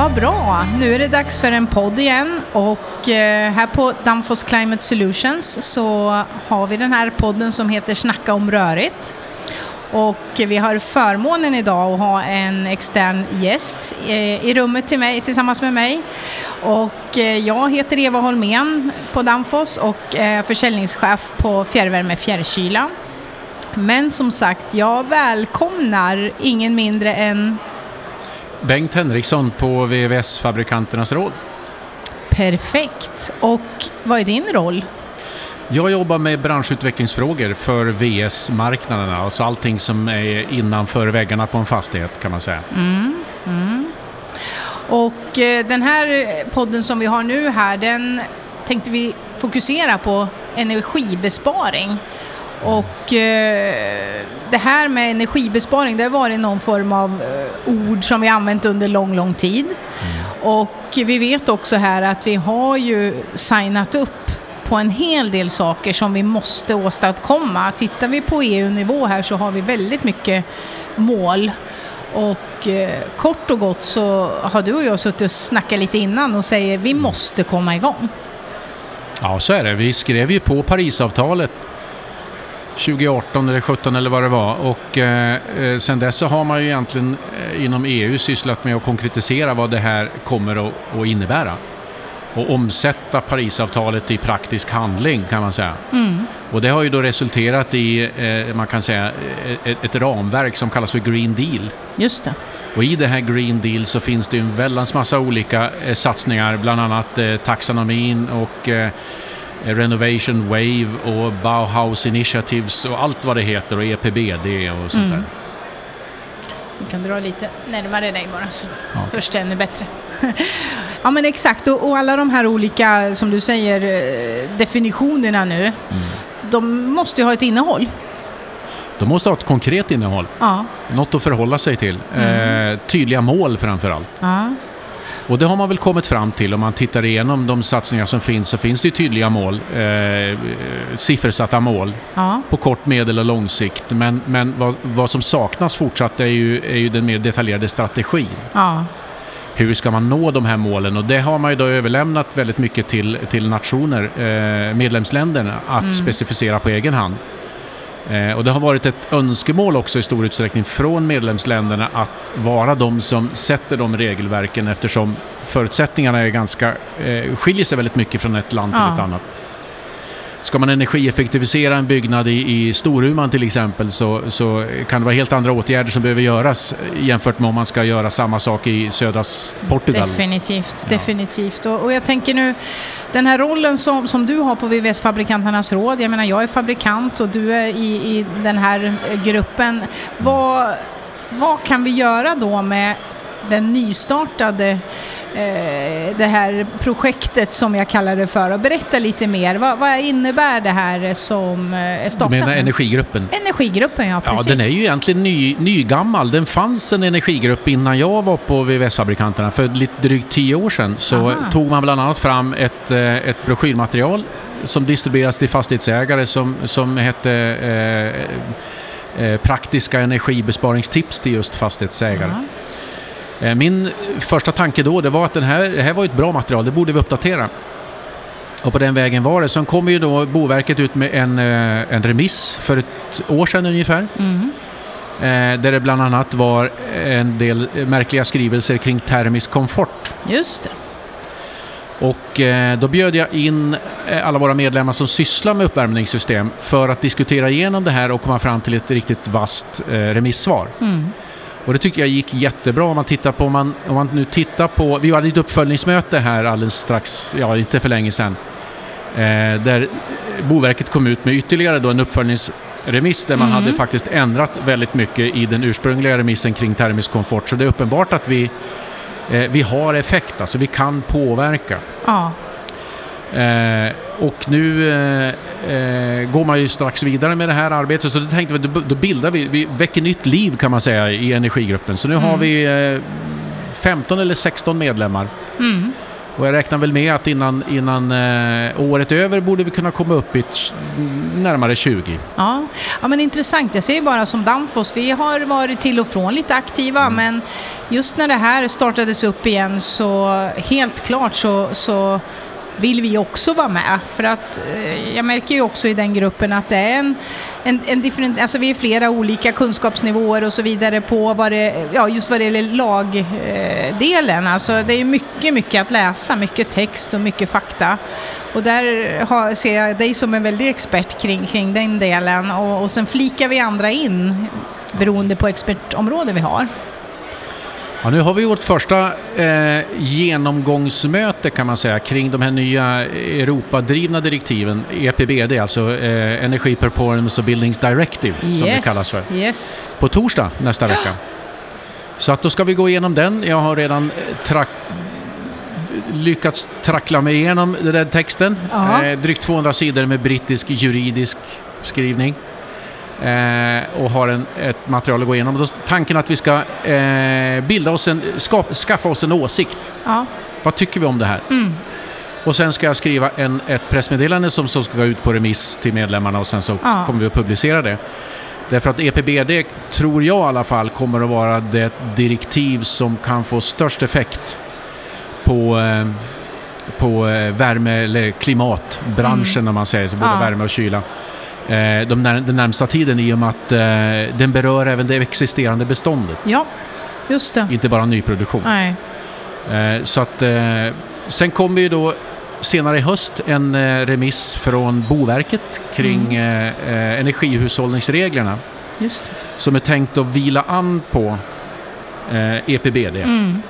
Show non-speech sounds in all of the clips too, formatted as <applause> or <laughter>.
Vad bra! Nu är det dags för en podd igen och eh, här på Danfoss Climate Solutions så har vi den här podden som heter Snacka om rörigt. Och vi har förmånen idag att ha en extern gäst eh, i rummet till mig, tillsammans med mig. Och eh, jag heter Eva Holmén på Danfoss och är försäljningschef på Fjärrvärme Fjärrkyla. Men som sagt, jag välkomnar ingen mindre än Bengt Henriksson på VVS-fabrikanternas råd. Perfekt. Och vad är din roll? Jag jobbar med branschutvecklingsfrågor för VS-marknaderna, alltså allting som är innanför väggarna på en fastighet kan man säga. Mm, mm. Och eh, den här podden som vi har nu här, den tänkte vi fokusera på energibesparing. Och eh, det här med energibesparing, det har varit någon form av eh, ord som vi använt under lång, lång tid. Mm. Och vi vet också här att vi har ju signat upp på en hel del saker som vi måste åstadkomma. Tittar vi på EU-nivå här så har vi väldigt mycket mål. Och eh, kort och gott så har du och jag suttit och snackat lite innan och säger vi måste komma igång. Ja, så är det. Vi skrev ju på Parisavtalet 2018 eller 2017 eller vad det var. Och eh, eh, sen dess så har man ju egentligen eh, inom EU sysslat med att konkretisera vad det här kommer att, att innebära. Och omsätta Parisavtalet i praktisk handling kan man säga. Mm. Och det har ju då resulterat i, eh, man kan säga, ett, ett, ramverk som kallas för Green Deal. Just det. Och i det här Green Deal så finns det en väldans massa olika eh, satsningar, bland annat eh, taxonomin och Eh, Renovation Wave och Bauhaus Initiatives och allt vad det heter och EPBD och sånt mm. där. Du kan dra lite närmare dig bara så ja. hörs det ännu bättre. <laughs> ja men exakt och, och, alla de här olika, som du säger, eh, definitionerna nu, mm. de måste ju ha ett innehåll. De måste ha ett konkret innehåll. Ja. Något att förhålla sig till. Mm. Eh, tydliga mål framför allt. Ja. Och det har man väl kommit fram till om man tittar igenom de satsningar som finns så finns det tydliga mål, eh, siffersatta mål ja. på kort, medel och lång sikt. Men, men vad, vad som saknas fortsatt är ju, är ju den mer detaljerade strategin. Ja. Hur ska man nå de här målen? Och det har man ju då överlämnat väldigt mycket till, till nationer, eh, medlemsländerna, att mm. specificera på egen hand. Eh, och det har varit ett önskemål också i stor utsträckning från medlemsländerna att vara de som sätter de regelverken eftersom förutsättningarna är ganska, eh, skiljer sig väldigt mycket från ett land till ja. ett annat. Ska man energieffektivisera en byggnad i, i Storuman till exempel så, så kan det vara helt andra åtgärder som behöver göras jämfört med om man ska göra samma sak i södra Portugal. Definitivt, ja. definitivt. Och, och, jag tänker nu, den här rollen som, som du har på VVS-fabrikanternas råd, jag menar jag är fabrikant och du är i, i den här gruppen. Vad, vad kan vi göra då med den nystartade det här projektet som jag kallar det för och berätta lite mer. Vad, vad innebär det här som eh, är startat? Du menar energigruppen? Energigruppen, ja precis. Ja, den är ju egentligen ny, nygammal. Den fanns en energigrupp innan jag var på VVS-fabrikanterna för lite drygt tio år sedan. Så Aha. tog man bland annat fram ett, eh, ett broschyrmaterial som distribueras till fastighetsägare som, som hette eh, eh, Praktiska energibesparingstips till just fastighetsägare. Aha. Eh, min första tanke då det var att den här, det här var ett bra material, det borde vi uppdatera. Och på den vägen var det. Sen kom ju då Boverket ut med en, eh, en remiss för ett år sedan ungefär. Mm. Där det bland annat var en del märkliga skrivelser kring termisk komfort. Just det. Och då bjöd jag in alla våra medlemmar som sysslar med uppvärmningssystem för att diskutera igenom det här och komma fram till ett riktigt vasst remissvar. Mm. Och det tycker jag gick jättebra om man tittar på, om man, om man nu tittar på, vi hade ett uppföljningsmöte här alldeles strax, ja inte för länge sedan, eh, där Boverket kom ut med ytterligare då en uppföljningsremiss där man mm. hade faktiskt ändrat väldigt mycket i den ursprungliga remissen kring termisk komfort. Så det är uppenbart att vi, eh, vi har effekt, alltså vi kan påverka. Ja. Eh, och nu eh, eh, går man ju strax vidare med det här arbetet så då tänkte vi då, då bildar vi, vi väcker nytt liv kan man säga i energigruppen. Så nu mm. har vi 15 eller 16 medlemmar. Mm. Och jag räknar väl med att innan, innan eh, året över borde vi kunna komma upp i närmare 20. Ja. ja, men intressant. Jag säger bara som Danfoss, vi har varit till och från lite aktiva, mm. men just när det här startades upp igen så helt klart så, så vill vi också vara med. För att eh, jag märker ju också i den gruppen att det är en, en, en different, alltså vi är flera olika kunskapsnivåer och så vidare på vad det, ja, just vad det gäller lagdelen. Eh, alltså det är mycket, mycket att läsa, mycket text och mycket fakta. Och där har, ser jag dig som en väldig expert kring, kring den delen och, och sen flikar vi andra in beroende på expertområde vi har. Ja, nu har vi vårt första eh, genomgångsmöte kan man säga kring de här nya Europadrivna direktiven, EPBD, alltså eh, Energy Performance och Buildings Directive yes, som det kallas för. Yes. På torsdag nästa vecka. Så att då ska vi gå igenom den. Jag har redan eh, tra lyckats trackla mig igenom den där texten. Eh, drygt 200 sidor med brittisk juridisk skrivning eh, och har en, ett material att gå igenom. Då, tanken att vi ska eh, bilda oss en, ska, skaffa oss en åsikt. Ja. Vad tycker vi om det här? Mm. Och sen ska jag skriva en, ett pressmeddelande som, som ska gå ut på remiss till medlemmarna och sen så ja. kommer vi att publicera det. Därför att EPBD, tror jag i alla fall, kommer att vara det direktiv som kan få störst effekt på, eh, på eh, värme eller klimatbranschen mm. om man säger så, både ja. värme och kyla. Eh, de när, den närmsta tiden i och med att eh, den berör även det existerande beståndet. Ja, just det. Inte bara nyproduktion. Nej. Eh, så att sen kommer ju då senare i höst en remiss från Boverket kring mm. energihushållningsreglerna. Just. Som är tänkt att vila an på EPBD. Mm.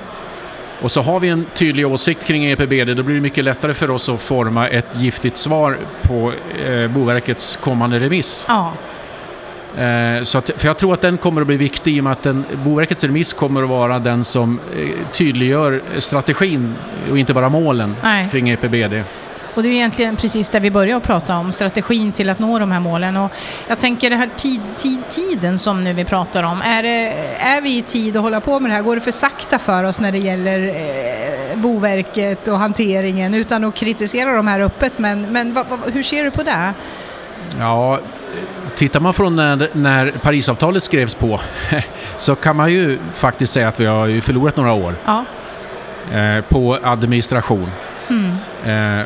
Och så har vi en tydlig åsikt kring EPBD, då blir det mycket lättare för oss att forma ett giftigt svar på eh, Boverkets kommande remiss. Ja. Eh, så att, för jag tror att den kommer att bli viktig i och med att den, Boverkets remiss kommer att vara den som eh, tydliggör strategin och inte bara målen Nej. kring EPBD. Och det är egentligen precis där vi börjar prata om, strategin till att nå de här målen. Och jag tänker den här tid, tid, tiden som nu vi pratar om, är, det, är vi i tid att hålla på med det här? Går det för sakta för oss när det gäller eh, Boverket och hanteringen? Utan att kritisera de här öppet, men, men va, va, hur ser du på det? Ja, tittar man från när, när Parisavtalet skrevs på <laughs> så kan man ju faktiskt säga att vi har förlorat några år ja. eh, på administration. Mm. Eh,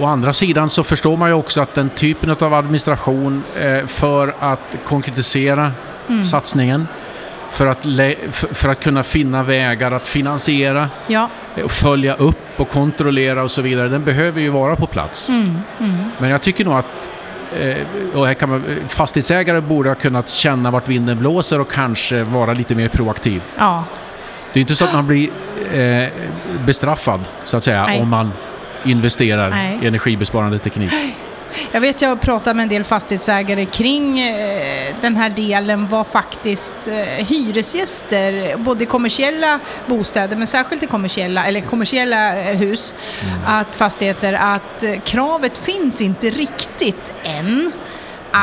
Å andra sidan så förstår man ju också att den typen av administration eh, för att konkretisera mm. satsningen för att, för att kunna finna vägar att finansiera, ja. och följa upp och kontrollera och så vidare. Den behöver ju vara på plats. Mm, mm. Men jag tycker nog att eh, och här kan man, fastighetsägare borde ha kunnat känna vart vinden blåser och kanske vara lite mer proaktiv. Ja. Det är inte så att man blir eh, bestraffad så att säga Nej. om man investerar Nej. i energibesparande teknik. Jag vet jag pratar med en del fastighetsägare kring eh, den här delen vad faktiskt eh, hyresgäster, både kommersiella bostäder men särskilt i kommersiella, eller kommersiella eh, hus, mm. att fastigheter, att kravet finns inte riktigt än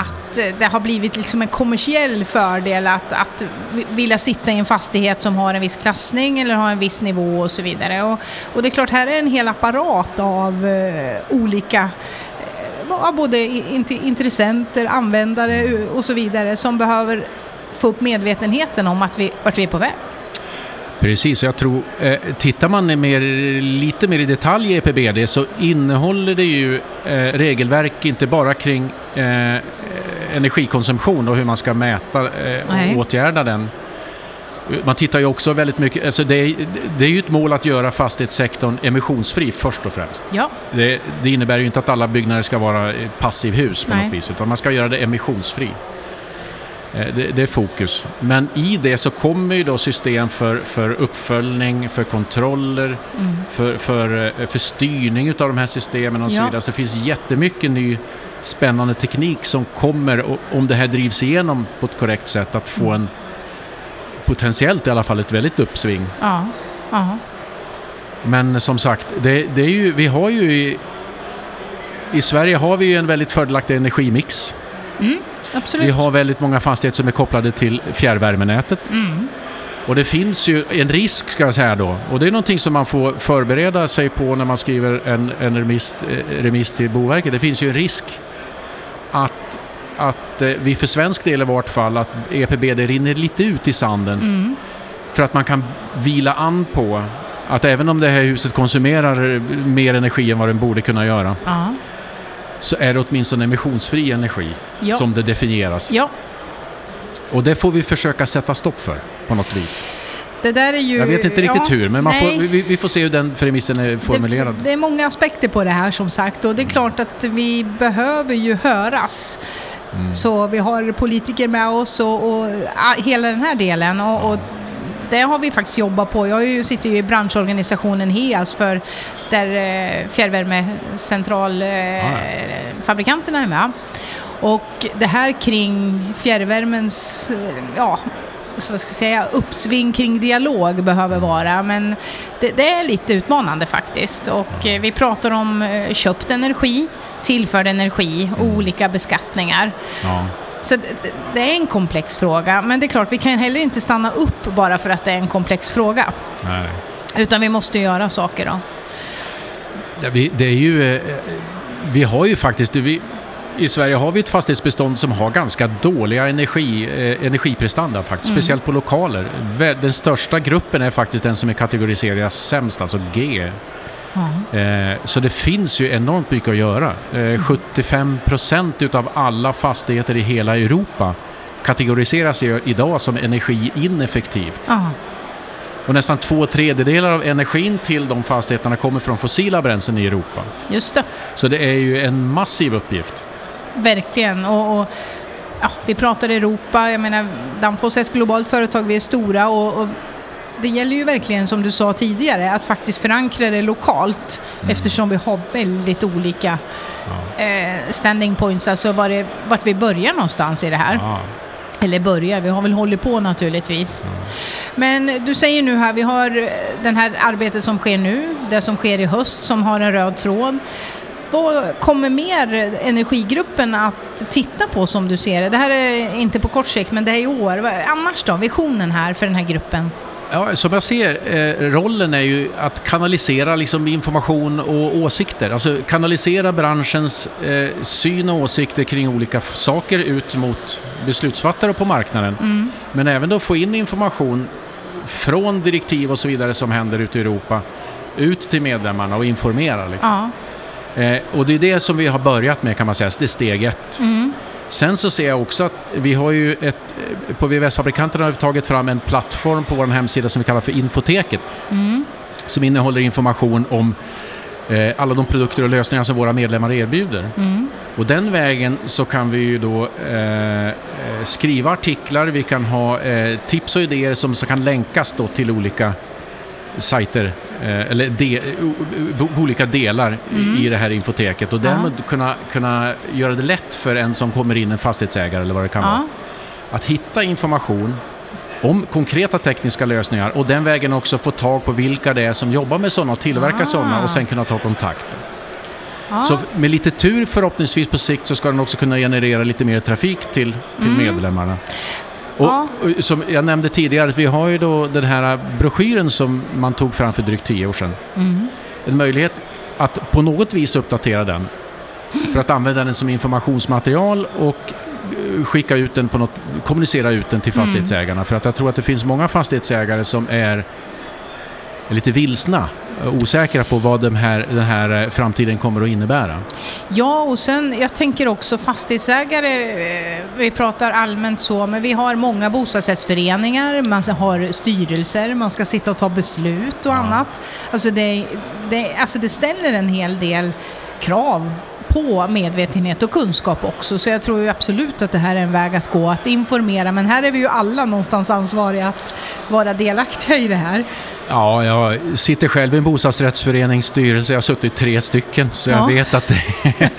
att eh, det har blivit liksom en kommersiell fördel att, att vilja sitta i en fastighet som har en viss klassning eller har en viss nivå och så vidare. Och, och det är klart, här är en hel apparat av uh, olika uh, både intressenter, användare och så vidare som behöver få upp medvetenheten om att vi, vart vi är på väg. Precis, jag tror, eh, tittar man mer, lite mer i detalj i EPBD så innehåller det ju eh, regelverk inte bara kring eh, energikonsumtion och hur man ska mäta eh, och Nej. åtgärda den. Man tittar ju också väldigt mycket, alltså det, är, det är ju ett mål att göra fastighetssektorn emissionsfri först och främst. Ja. Det, det innebär ju inte att alla byggnader ska vara passivhus på Nej. något vis, utan man ska göra det emissionsfri. Eh, det, det, är fokus. Men i det så kommer ju då system för, för uppföljning, för kontroller, mm. för, för, eh, för styrning av de här systemen och så vidare. Så det finns jättemycket ny spännande teknik som kommer, om det här drivs igenom på ett korrekt sätt, att få mm. en potentiellt i alla fall ett väldigt uppsving. Ja. Aha. Men som sagt, det, det, är ju, vi har ju i, i Sverige har vi ju en väldigt fördelaktig energimix. Mm, absolut. Vi har väldigt många fastigheter som är kopplade till fjärrvärmenätet. Mm. Och det finns ju en risk ska jag säga då, och det är någonting som man får förbereda sig på när man skriver en, en remiss, eh, remiss till Boverket. Det finns ju en risk att, att eh, vi för svensk del i vart fall, att EPBD rinner lite ut i sanden. Mm. För att man kan vila an på att även om det här huset konsumerar mer energi än vad den borde kunna göra, uh så är det åtminstone emissionsfri energi ja. som det definieras. Ja. Och det får vi försöka sätta stopp för på något vis. Det där är ju, jag vet inte riktigt ja, hur, men får, vi, vi, får se hur den premissen är formulerad. Det, det, är många aspekter på det här som sagt och det är klart att vi behöver ju höras. Mm. Så vi har politiker med oss och, och hela den här delen. Och, och, det har vi faktiskt jobbat på. Jag sitter ju i branschorganisationen HEAS för där eh, fjärrvärmecentralfabrikanterna eh, är med. Och det här kring fjärrvärmens, eh, ja, så ska jag säga, uppsving kring dialog behöver vara. Men det, det är lite utmanande faktiskt. Och eh, vi pratar om eh, köpt energi, tillförd energi och mm. olika beskattningar. Ja. Så det, det, är en komplex fråga, men det är klart, vi kan heller inte stanna upp bara för att det är en komplex fråga. Nej. Utan vi måste göra saker då. Ja, vi, det är ju... Vi har ju faktiskt... Vi, i Sverige har vi ett fastighetsbestånd som har ganska dåliga energi, eh, energiprestanda faktiskt, mm. speciellt på lokaler. Den största gruppen är faktiskt den som är kategoriserad sämst, alltså G. Mm. Eh, så det finns ju enormt mycket att göra. Eh, 75 procent utav alla fastigheter i hela Europa kategoriseras idag som energiineffektivt. Mm. Och nästan två tredjedelar av energin till de fastigheterna kommer från fossila bränslen i Europa. Just det. Så det är ju en massiv uppgift. Verkligen. Och, och ja, vi pratar Europa, jag menar Danfoss är ett globalt företag, vi är stora och, och det gäller ju verkligen som du sa tidigare att faktiskt förankra det lokalt mm. eftersom vi har väldigt olika ja. eh, standing points, alltså var det, vart vi börjar någonstans i det här. Ja. Eller börjar, vi har väl hållit på naturligtvis. Mm. Men du säger nu här, vi har det här arbetet som sker nu, det som sker i höst som har en röd tråd. Vad kommer mer energigruppen att titta på som du ser det? Det här är inte på kort sikt, men det är i år. Annars då, visionen här för den här gruppen? Ja, som jag ser eh, rollen är ju att kanalisera liksom, information och åsikter. Alltså kanalisera branschens eh, syn och åsikter kring olika saker ut mot beslutsfattare på marknaden. Mm. Men även då få in information från direktiv och så vidare som händer ute i Europa ut till medlemmarna och informera. Liksom. Ja. Eh, och det är det som vi har börjat med kan man säga, det är steg ett. Mm. Sen så ser jag också att vi har ju ett, eh, på VVS-fabrikanterna har vi tagit fram en plattform på vår hemsida som vi kallar för Infoteket. Mm. Som innehåller information om eh, alla de produkter och lösningar som våra medlemmar erbjuder. Mm. Och den vägen så kan vi ju då eh, eh skriva artiklar, vi kan ha eh, tips och idéer som så kan länkas då till olika sajter Eh, eller de, olika delar mm. i det här infoteket och därmed ja. kunna, kunna göra det lätt för en som kommer in, en fastighetsägare eller vad det kan ja. vara, att hitta information om konkreta tekniska lösningar och den vägen också få tag på vilka det är som jobbar med sådana och tillverkar ah. sådana och sen kunna ta kontakt. Ah. Så med lite tur förhoppningsvis på sikt så ska den också kunna generera lite mer trafik till, till mm. medlemmarna. Och, ja. och, som jag nämnde tidigare, vi har ju då den här broschyren som man tog fram för drygt tio år sedan. Mm. En möjlighet att på något vis uppdatera den för att använda den som informationsmaterial och eh, skicka ut den på något, kommunicera ut den till mm. fastighetsägarna. Mm. För att jag tror att det finns många fastighetsägare som är lite vilsna osäkra på vad den här, den här eh, framtiden kommer att innebära. Ja, och sen jag tänker också fastighetsägare, eh, vi pratar allmänt så, men vi har många bostadsrättsföreningar, man har styrelser, man ska sitta och ta beslut och ja. annat. Alltså det, det, alltså det ställer en hel del krav på medvetenhet och kunskap också. Så jag tror ju absolut att det här är en väg att gå, att informera. Men här är vi ju alla någonstans ansvariga att vara delaktiga i det här. Ja, jag sitter själv i en bostadsrättsförenings styrelse. Jag har suttit tre stycken så jag vet att det, <laughs>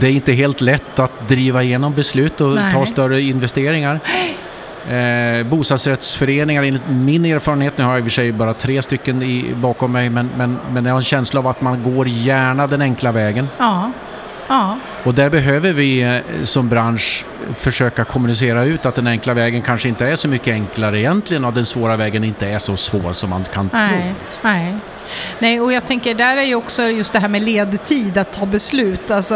det, är inte helt lätt att driva igenom beslut och Nej. ta större investeringar. Eh, bostadsrättsföreningar, enligt min erfarenhet, nu har jag i och för sig bara tre stycken i, bakom mig, men, men, men jag har en känsla av att man går gärna den enkla vägen. Ja. Ja. Och där behöver vi eh, som bransch försöka kommunicera ut att den enkla vägen kanske inte är så mycket enklare egentligen och den svåra vägen inte är så svår som man kan nej, tro. Nej. Nej, och jag tänker där är ju också just det här med ledtid att ta beslut. Alltså,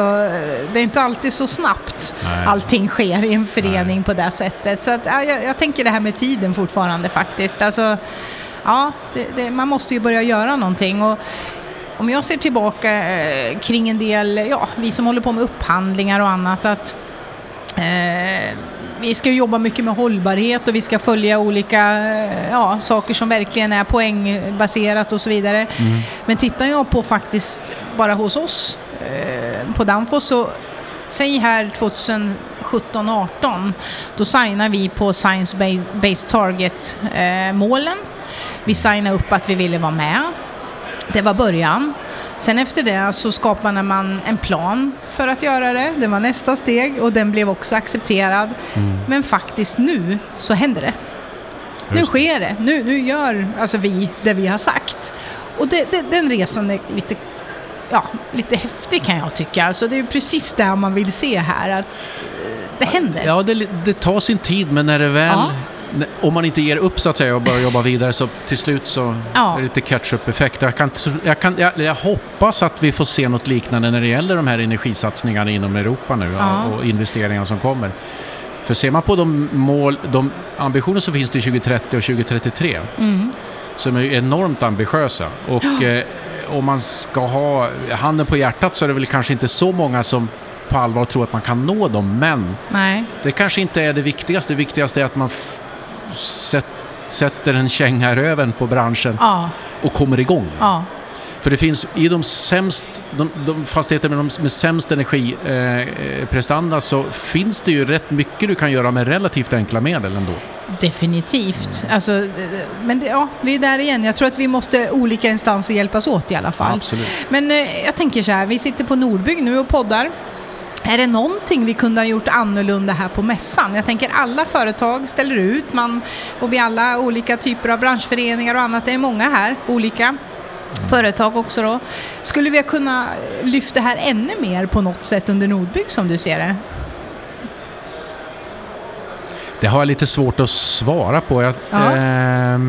det är inte alltid så snabbt Nej. allting sker i en förening Nej. på det sättet. Så att, ja, jag, jag, tänker det här med tiden fortfarande faktiskt. Alltså, ja, det, det, man måste ju börja göra någonting. Och om jag ser tillbaka eh, kring en del, ja, vi som håller på med upphandlingar och annat, att eh, vi ska jobba mycket med hållbarhet och vi ska följa olika eh, ja, saker som verkligen är poängbaserat och så vidare. Mm. Men tittar jag på faktiskt bara hos oss eh, på Danfoss så säg här 2017-18 då signar vi på Science Based Target-målen. Eh, vi signade upp att vi ville vara med. Det var början. Sen efter det så skapade man en plan för att göra det. Det var nästa steg och den blev också accepterad. Mm. Men faktiskt nu så händer det. Just. Nu sker det. Nu, nu gör alltså vi det vi har sagt. Och det, det, den resan är lite, ja, lite häftig kan jag tycka. Alltså det är precis det man vill se här. Att eh, det händer. Ja, det, det tar sin tid men när det väl ja om man inte ger upp så att säga och börjar jobba vidare så till slut så ja. är det lite catch-up-effekt. Jag, kan, jag, kan, jag, jag, hoppas att vi får se något liknande när det gäller de här energisatsningarna inom Europa nu ja. och investeringarna som kommer. För ser man på de mål, de ambitioner som finns till 2030 och 2033 mm. som är enormt ambitiösa och ja. eh, om man ska ha handen på hjärtat så är det väl kanske inte så många som på allvar tror att man kan nå dem, men Nej. det kanske inte är det viktigaste. Det viktigaste är att man sätter en känga i röven på branschen ja. och kommer igång. Ja. För det finns i de sämst, de, de fastigheter med, de, med sämst energiprestanda eh, så finns det ju rätt mycket du kan göra med relativt enkla medel ändå. Definitivt. Alltså, men det, ja, vi är där igen. Jag tror att vi måste olika instanser hjälpas åt i alla fall. Absolut. Men eh, jag tänker så här, vi sitter på Nordbygg nu och poddar. Är det någonting vi kunde ha gjort annorlunda här på mässan? Jag tänker alla företag ställer ut man, och vi alla olika typer av branschföreningar och annat. Det är många här, olika företag också då. Skulle vi kunna lyfta det här ännu mer på något sätt under Nordbygg som du ser det? Det har jag lite svårt att svara på. Jag, ja. eh,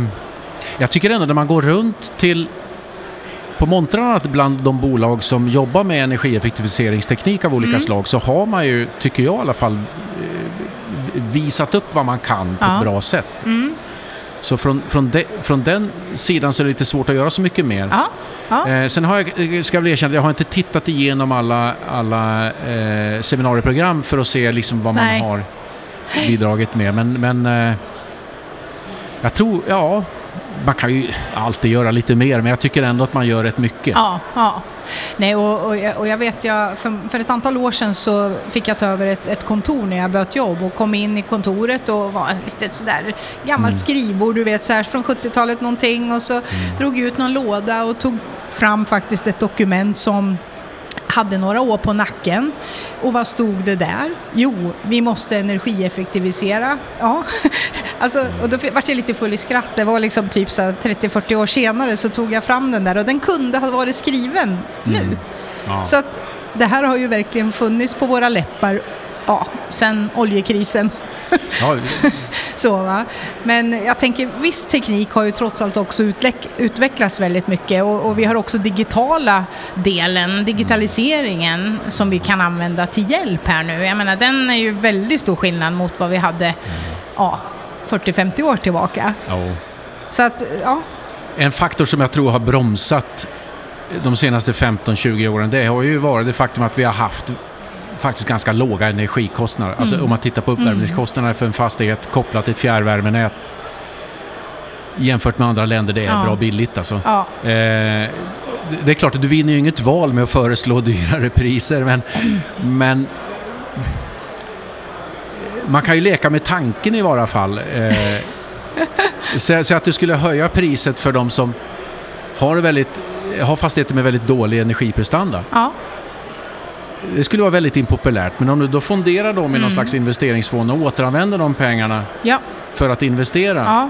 jag tycker ändå när man går runt till på montrarna bland de bolag som jobbar med energieffektiviseringsteknik av olika mm. slag så har man ju, tycker jag i alla fall, eh, visat upp vad man kan på ja. ett bra sätt. Mm. Så från, från, de, från den sidan så är det lite svårt att göra så mycket mer. Ja. Ja. Eh, sen har jag, eh, ska jag väl erkänna, jag har inte tittat igenom alla, alla eh, seminarieprogram för att se liksom vad Nej. man har bidragit med. Men, men eh, jag tror, ja, man kan ju alltid göra lite mer, men jag tycker ändå att man gör rätt mycket. Ja, ja. Nej, och, och, jag, och jag vet, jag, för, för, ett antal år sedan så fick jag ta över ett, ett kontor när jag bytte jobb och kom in i kontoret och var lite sådär gammalt mm. skrivbord, du vet, så här, från 70-talet någonting och så mm. drog ut någon låda och tog fram faktiskt ett dokument som hade några år på nacken. Och vad stod det där? Jo, vi måste energieffektivisera. Ja, <laughs> alltså, och då vart jag lite full i skratt. Det var liksom typ 30-40 år senare så tog jag fram den där och den kunde ha varit skriven nu. Mm. Ja. Så att det här har ju verkligen funnits på våra läppar ja, sen oljekrisen. Ja. <laughs> så, va? Men jag tänker, viss teknik har ju trots allt också utvecklats väldigt mycket och, och, vi har också digitala delen, digitaliseringen som vi kan använda till hjälp här nu. Jag menar, den är ju väldigt stor skillnad mot vad vi hade ja, 40-50 år tillbaka. Ja. Så att, ja. En faktor som jag tror har bromsat de senaste 15-20 åren, det har ju varit det faktum att vi har haft faktiskt ganska låga energikostnader. Alltså, mm. Om man tittar på uppvärmningskostnaderna för en fastighet kopplat till ett fjärrvärmenät jämfört med andra länder, det är ja. bra billigt alltså. Ja. Eh, det är klart att du vinner ju inget val med att föreslå <laughs> dyrare priser, men, men man kan ju leka med tanken i vara fall. Eh, <laughs> Säg att du skulle höja priset för de som har, väldigt, har fastigheter med väldigt dålig energiprestanda. Ja det skulle vara väldigt impopulärt, men om du då fonderar dem i mm. någon slags investeringsfond och återanvänder de pengarna ja. för att investera. Ja.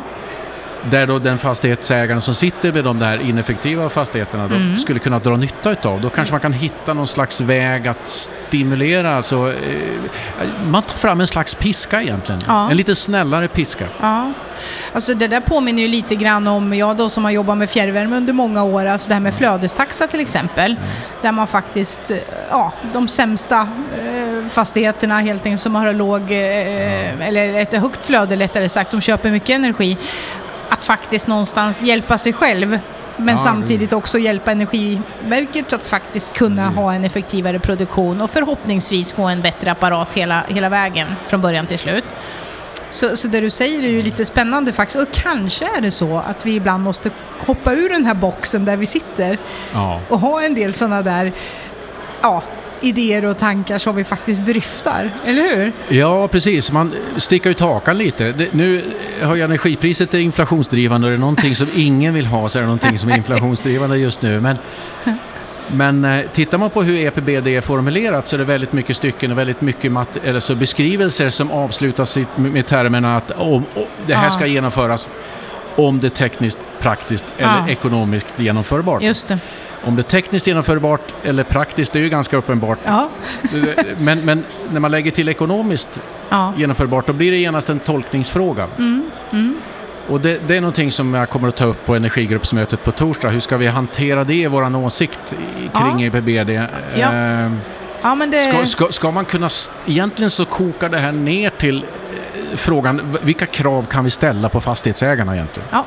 Där då den fastighetsägaren som sitter med de där ineffektiva fastigheterna då mm. skulle kunna dra nytta utav. Då kanske man kan hitta någon slags väg att stimulera. Alltså, eh, man tar fram en slags piska egentligen. Ja. En lite snällare piska. Ja. Alltså det där påminner ju lite grann om, jag då som har jobbat med fjärrvärme under många år, alltså det här med flödestaxa till exempel. Mm. Där man faktiskt, ja, de sämsta eh, fastigheterna helt enkelt som har låg, eh, eller ett högt flöde lättare sagt, de köper mycket energi att faktiskt någonstans hjälpa sig själv men ja, samtidigt också hjälpa Energiverket att faktiskt kunna mm. ha en effektivare produktion och förhoppningsvis få en bättre apparat hela, hela vägen från början till slut. Så, så det du säger är ju lite spännande faktiskt. Och kanske är det så att vi ibland måste hoppa ur den här boxen där vi sitter ja. och ha en del sådana där ja, idéer och tankar som vi faktiskt dryftar, eller hur? Ja, precis. Man sticker ut hakan lite. Det, nu har ju energipriset är inflationsdrivande och är det någonting som ingen vill ha så är det någonting som är inflationsdrivande just nu. Men, men eh, tittar man på hur EPBD är formulerat så är det väldigt mycket stycken och väldigt mycket mat, eller så beskrivelser som avslutas med termerna att om, om det här ska genomföras om det är tekniskt, praktiskt eller ja. ekonomiskt genomförbart. Just det. Om det är tekniskt genomförbart eller praktiskt, det är ju ganska uppenbart. Ja. <laughs> men, men, när man lägger till ekonomiskt ja. genomförbart, då blir det genast en tolkningsfråga. Mm. Mm. Och det, det, är någonting som jag kommer att ta upp på energigruppsmötet på torsdag. Hur ska vi hantera det i vår åsikt kring ja. EPBD? Ja. Eh, ja, men det... ska, ska, ska, man kunna... Egentligen så kokar det här ner till eh, frågan vilka krav kan vi ställa på fastighetsägarna egentligen? Ja.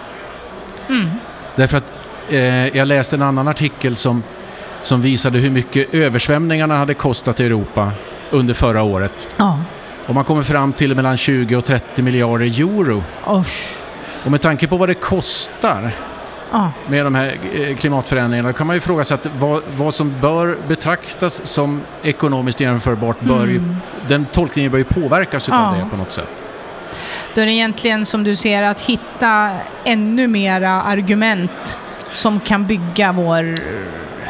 Mm. Därför att eh, jag läste en annan artikel som, som visade hur mycket översvämningarna hade kostat Europa under förra året. Ja. Och man kommer fram till mellan 20 och 30 miljarder euro. Osh. Och med tanke på vad det kostar ja. med de här eh, klimatförändringarna kan man ju fråga sig att vad, vad som bör betraktas som ekonomiskt genomförbart bör mm. ju, den tolkningen bör ju påverkas ja. av det på något sätt. Då är det egentligen som du ser att hitta ännu mera argument som kan bygga vår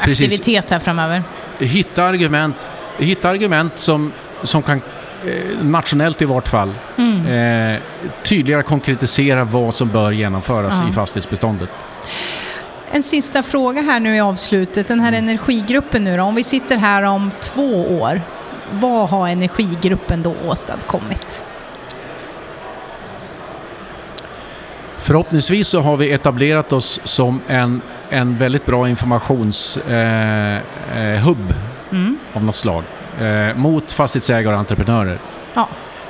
Precis. aktivitet här framöver. Hitta argument, hitta argument som, som kan eh, nationellt i vart fall, mm. eh, tydligare konkretisera vad som bör genomföras ja. i fastighetsbeståndet. En sista fråga här nu i avslutet. Den här mm. energigruppen nu då, om vi sitter här om två år, vad har energigruppen då åstadkommit? Förhoppningsvis så har vi etablerat oss som en, en väldigt bra informationshubb eh, eh, mm. av något slag eh, mot fastighetsägare och entreprenörer. Ja.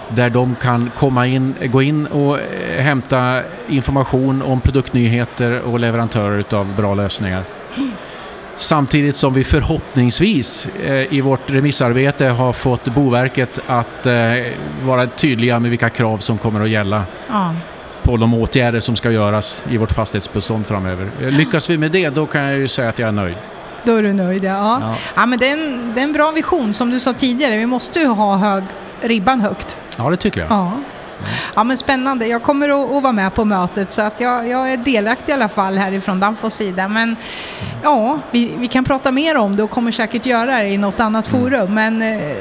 Där de kan komma in, gå in och eh, hämta information om produktnyheter och leverantörer av bra lösningar. Samtidigt som vi förhoppningsvis eh, i vårt remissarbete har fått Boverket att eh, vara tydliga med vilka krav som kommer att gälla. Ja på de åtgärder som ska göras i vårt fastighetsbestånd framöver. Lyckas vi med det, då kan jag ju säga att jag är nöjd. Då är du nöjd, ja. ja. ja men det är, en, det är en bra vision, som du sa tidigare. Vi måste ju ha hög, ribban högt. Ja, det tycker jag. Ja. Ja men spännande. Jag kommer att, att vara med på mötet så att jag, jag är delaktig i alla fall härifrån Danfoss sida. Men ja, vi, vi kan prata mer om det och kommer säkert göra det i något annat mm. forum. Men eh,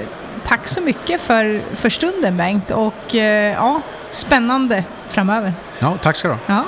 tack så mycket för, för stunden Bengt och eh, ja, spännande framöver. Ja, tack ska du ha. Ja.